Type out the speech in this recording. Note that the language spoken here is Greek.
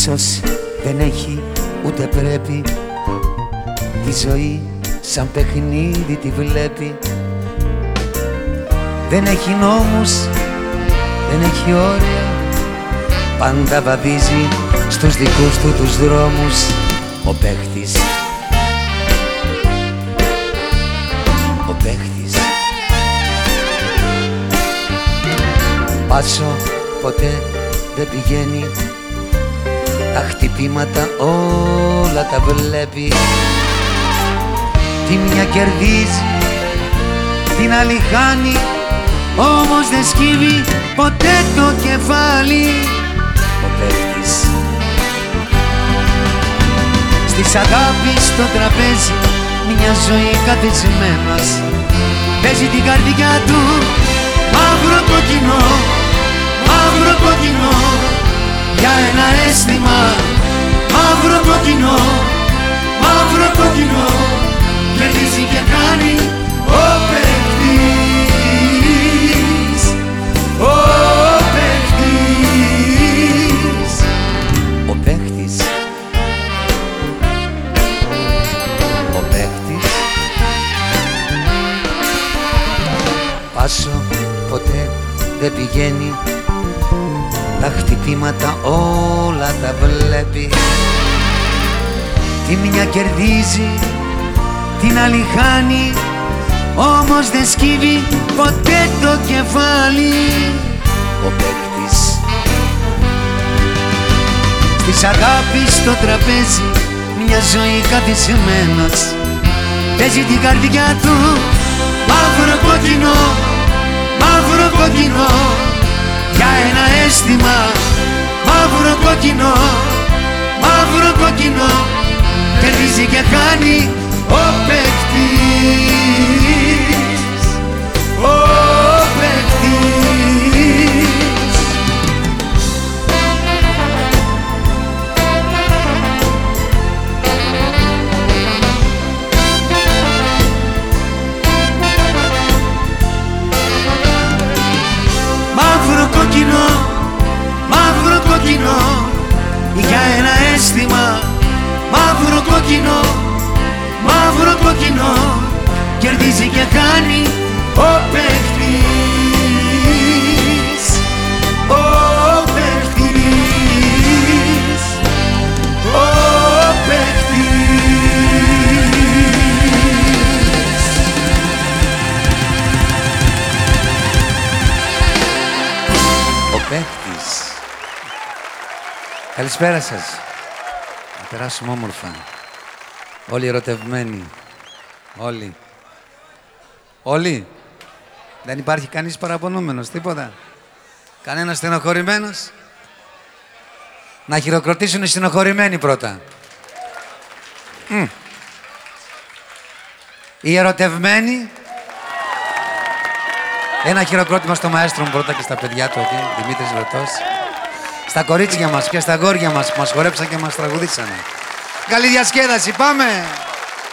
Ίσως δεν έχει ούτε πρέπει. Τη ζωή σαν παιχνίδι τη βλέπει. Δεν έχει νόμους, δεν έχει όρια. Πάντα βαδίζει στους δικούς του τους δρόμους Ο παίχτης. Ο παίχτης. Πάσο ποτέ δεν πηγαίνει Τα χτυπήματα όλα τα βλέπεις. Τη μια κερδίζει, την άλλη χάνει Όμως δεν σκύβει ποτέ το κεφάλι. Ο παίχτης Στις αγάπης στο τραπέζι μια ζωή καθισμένος Παίζει την καρδιά του μαύρο κοκκινό Μαύρο κοκκινό για ένα αίσθημα Μαύρο κοκκινό Μαύρο κοκκινό κερδίζει και κάνει ο παίχτης Ο παίχτης Ο παίχτης Ο παίχτης Πάσο ποτέ δεν πηγαίνει. Τα χτυπήματα όλα τα βλέπεις Τη μια κερδίζει την άλλη χάνει. Όμως δεν σκύβει ποτέ το κεφάλι. Ο παίκτης Στις αγάπης στο τραπέζι μια ζωή καθισμένος. Παίζει την καρδιά του μαύρο κόκκινο μαύρο κόκκινο. Για ένα αίσθημα μαύρο κόκκινο μαύρο κόκκινο κερδίζει και χάνει μαύρο κόκκινο μαύρο κόκκινο κερδίζει και κάνει ο παίχτης ο παίχτης ο παίχτης. Ο παίχτης. Καλησπέρα σας. Να περάσουμε όμορφα Όλοι ερωτευμένοι. Όλοι. Όλοι. Δεν υπάρχει κανείς παραπονούμενος, τίποτα. Κανένας στενοχωρημένος. Να χειροκροτήσουν οι στενοχωρημένοι πρώτα. Μ. Οι ερωτευμένοι. Ένα χειροκρότημα στο μαέστρο μου πρώτα και στα παιδιά του εκεί, Δημήτρης Βετός. Στα κορίτσια μας και στα γόρια μας που μας χορέψαν και μας τραγουδήσανε. Καλή διασκέδαση, πάμε!